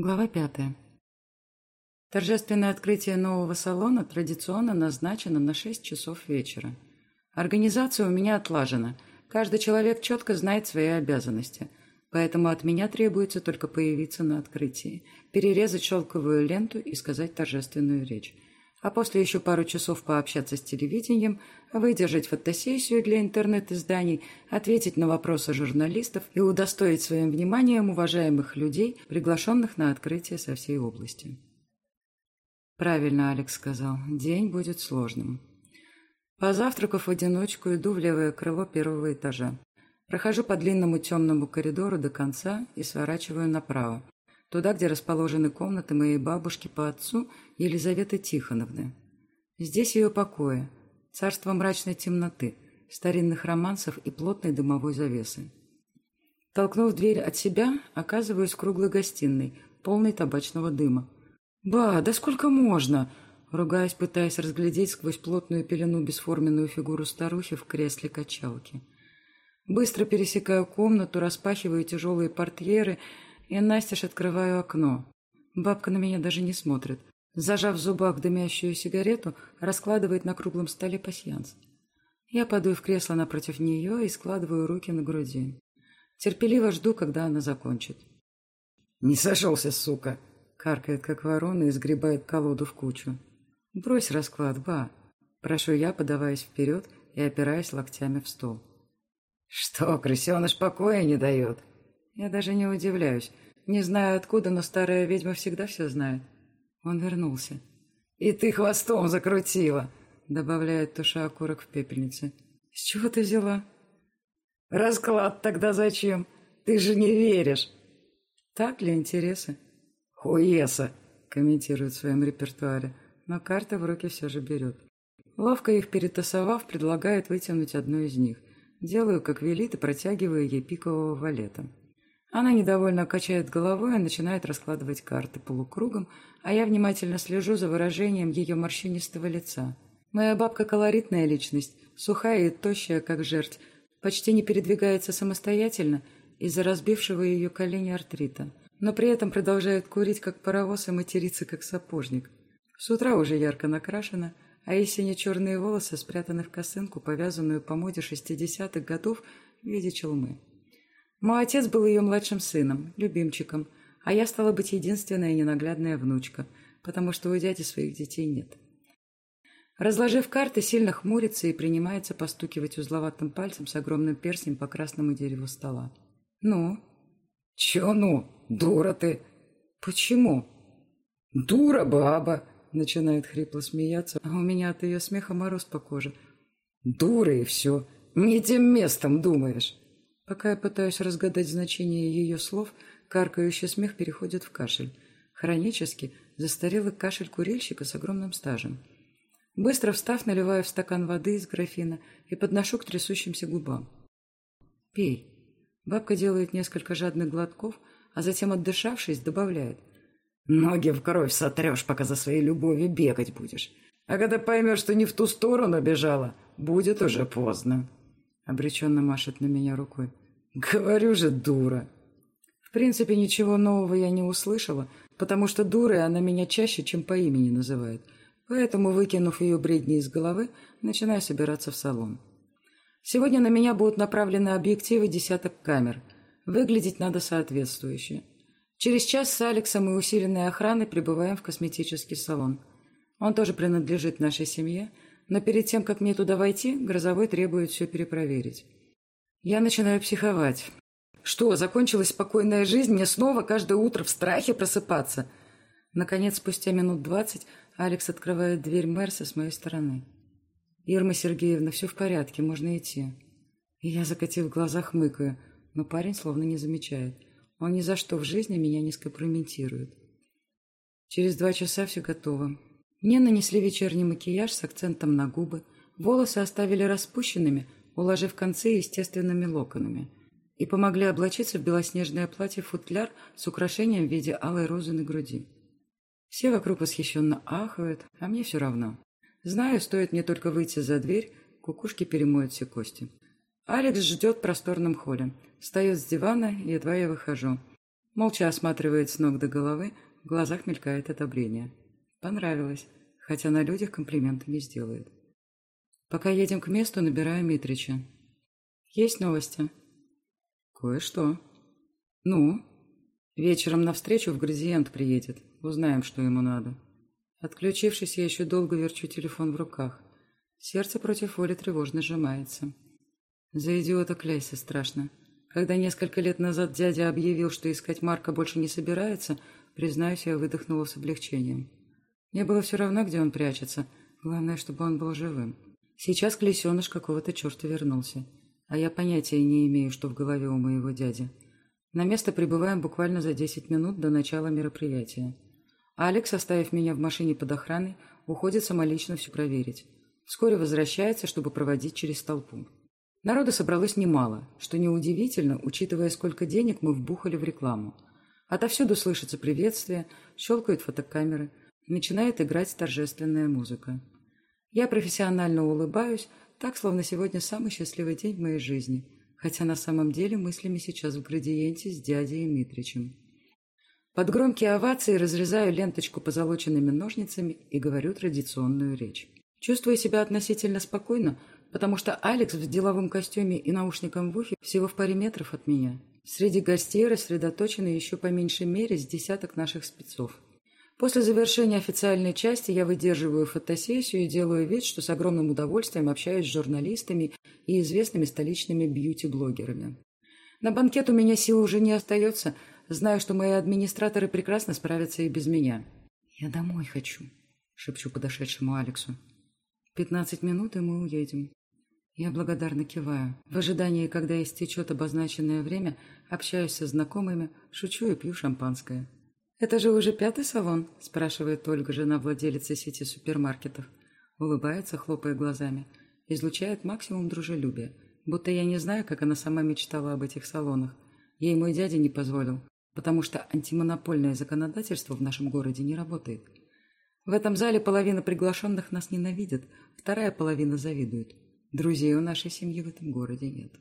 Глава пятая. Торжественное открытие нового салона традиционно назначено на 6 часов вечера. Организация у меня отлажена. Каждый человек четко знает свои обязанности. Поэтому от меня требуется только появиться на открытии, перерезать шелковую ленту и сказать торжественную речь а после еще пару часов пообщаться с телевидением, выдержать фотосессию для интернет-изданий, ответить на вопросы журналистов и удостоить своим вниманием уважаемых людей, приглашенных на открытие со всей области. Правильно Алекс сказал, день будет сложным. Позавтракав в одиночку, иду в левое крыло первого этажа. Прохожу по длинному темному коридору до конца и сворачиваю направо, туда, где расположены комнаты моей бабушки по отцу Елизаветы Тихоновны. Здесь ее покои, царство мрачной темноты, старинных романсов и плотной дымовой завесы. Толкнув дверь от себя, оказываюсь в круглой гостиной, полной табачного дыма. «Ба, да сколько можно?» Ругаясь, пытаясь разглядеть сквозь плотную пелену бесформенную фигуру старухи в кресле качалки. Быстро пересекаю комнату, распахиваю тяжелые портьеры и настежь открываю окно. Бабка на меня даже не смотрит. Зажав в зубах дымящую сигарету, раскладывает на круглом столе пасьянс. Я падаю в кресло напротив нее и складываю руки на груди. Терпеливо жду, когда она закончит. «Не сошелся, сука!» Каркает, как ворона, и сгребает колоду в кучу. «Брось расклад, ба!» Прошу я, подаваясь вперед и опираясь локтями в стол. «Что, крысеныш покоя не дает?» Я даже не удивляюсь. Не знаю откуда, но старая ведьма всегда все знает. Он вернулся. «И ты хвостом закрутила!» Добавляет туша окурок в пепельнице. «С чего ты взяла?» «Расклад тогда зачем? Ты же не веришь!» «Так, для интереса». «Хуеса!» комментирует в своем репертуаре, но карты в руки все же берет. Ловко их перетасовав, предлагает вытянуть одну из них. Делаю, как велит, и протягиваю ей пикового валета. Она недовольно качает головой и начинает раскладывать карты полукругом, а я внимательно слежу за выражением ее морщинистого лица. Моя бабка колоритная личность, сухая и тощая, как жерть, почти не передвигается самостоятельно из-за разбившего ее колени артрита, но при этом продолжает курить, как паровоз, и материться, как сапожник. С утра уже ярко накрашена, а и сине-черные волосы спрятаны в косынку, повязанную по моде шестидесятых годов в виде челмы. Мой отец был ее младшим сыном, любимчиком, а я стала быть единственная ненаглядная внучка, потому что у дяди своих детей нет. Разложив карты, сильно хмурится и принимается постукивать узловатым пальцем с огромным перстнем по красному дереву стола. «Ну?» «Чё ну? Дура ты!» «Почему?» «Дура баба!» Начинает хрипло смеяться, а у меня от ее смеха мороз по коже. «Дура и все! Не тем местом думаешь!» Пока я пытаюсь разгадать значение ее слов, каркающий смех переходит в кашель. Хронический, застарелый кашель курильщика с огромным стажем. Быстро встав, наливаю в стакан воды из графина и подношу к трясущимся губам. «Пей». Бабка делает несколько жадных глотков, а затем, отдышавшись, добавляет. «Ноги в кровь сотрешь, пока за своей любовью бегать будешь. А когда поймешь, что не в ту сторону бежала, будет уже поздно». Обреченно машет на меня рукой. Говорю же, дура. В принципе, ничего нового я не услышала, потому что дурой она меня чаще, чем по имени называет. Поэтому, выкинув ее бредни из головы, начинаю собираться в салон. Сегодня на меня будут направлены объективы десяток камер. Выглядеть надо соответствующе. Через час с Алексом и усиленной охраной прибываем в косметический салон. Он тоже принадлежит нашей семье – но перед тем, как мне туда войти, Грозовой требует все перепроверить. Я начинаю психовать. Что, закончилась спокойная жизнь, мне снова каждое утро в страхе просыпаться? Наконец, спустя минут двадцать, Алекс открывает дверь Мерса с моей стороны. «Ирма Сергеевна, все в порядке, можно идти». И я, закатив глаза, хмыкаю, но парень словно не замечает. Он ни за что в жизни меня не скомпрометирует. Через два часа все готово. Мне нанесли вечерний макияж с акцентом на губы, волосы оставили распущенными, уложив концы естественными локонами, и помогли облачиться в белоснежное платье-футляр с украшением в виде алой розы на груди. Все вокруг восхищенно ахают, а мне все равно. Знаю, стоит мне только выйти за дверь, кукушки перемоют все кости. Алекс ждет в просторном холле. Встает с дивана, едва я выхожу. Молча осматривает с ног до головы, в глазах мелькает одобрение. Понравилось, хотя на людях комплименты не сделает. Пока едем к месту, набираю Митрича. Есть новости? Кое-что. Ну? Вечером навстречу в градиент приедет. Узнаем, что ему надо. Отключившись, я еще долго верчу телефон в руках. Сердце против воли тревожно сжимается. За идиота кляйся страшно. Когда несколько лет назад дядя объявил, что искать Марка больше не собирается, признаюсь, я выдохнула с облегчением. Мне было все равно, где он прячется. Главное, чтобы он был живым. Сейчас клесеныш какого-то черта вернулся. А я понятия не имею, что в голове у моего дяди. На место прибываем буквально за 10 минут до начала мероприятия. Алекс, оставив меня в машине под охраной, уходит самолично все проверить. Вскоре возвращается, чтобы проводить через толпу. Народа собралось немало, что неудивительно, учитывая, сколько денег мы вбухали в рекламу. Отовсюду слышится приветствие, щелкают фотокамеры, начинает играть торжественная музыка. Я профессионально улыбаюсь, так, словно сегодня самый счастливый день в моей жизни, хотя на самом деле мыслями сейчас в градиенте с дядей Митричем. Под громкие овации разрезаю ленточку позолоченными ножницами и говорю традиционную речь. Чувствую себя относительно спокойно, потому что Алекс в деловом костюме и наушником в ухе всего в паре метров от меня. Среди гостей рассредоточены еще по меньшей мере с десяток наших спецов. После завершения официальной части я выдерживаю фотосессию и делаю вид, что с огромным удовольствием общаюсь с журналистами и известными столичными бьюти-блогерами. На банкет у меня сил уже не остается, знаю, что мои администраторы прекрасно справятся и без меня. «Я домой хочу», — шепчу подошедшему Алексу. «Пятнадцать минут, и мы уедем». Я благодарно киваю. В ожидании, когда истечет обозначенное время, общаюсь со знакомыми, шучу и пью шампанское. «Это же уже пятый салон?» – спрашивает Ольга, жена владелицы сети супермаркетов. Улыбается, хлопая глазами. Излучает максимум дружелюбия. Будто я не знаю, как она сама мечтала об этих салонах. Ей мой дядя не позволил, потому что антимонопольное законодательство в нашем городе не работает. В этом зале половина приглашенных нас ненавидит, вторая половина завидует. Друзей у нашей семьи в этом городе нет.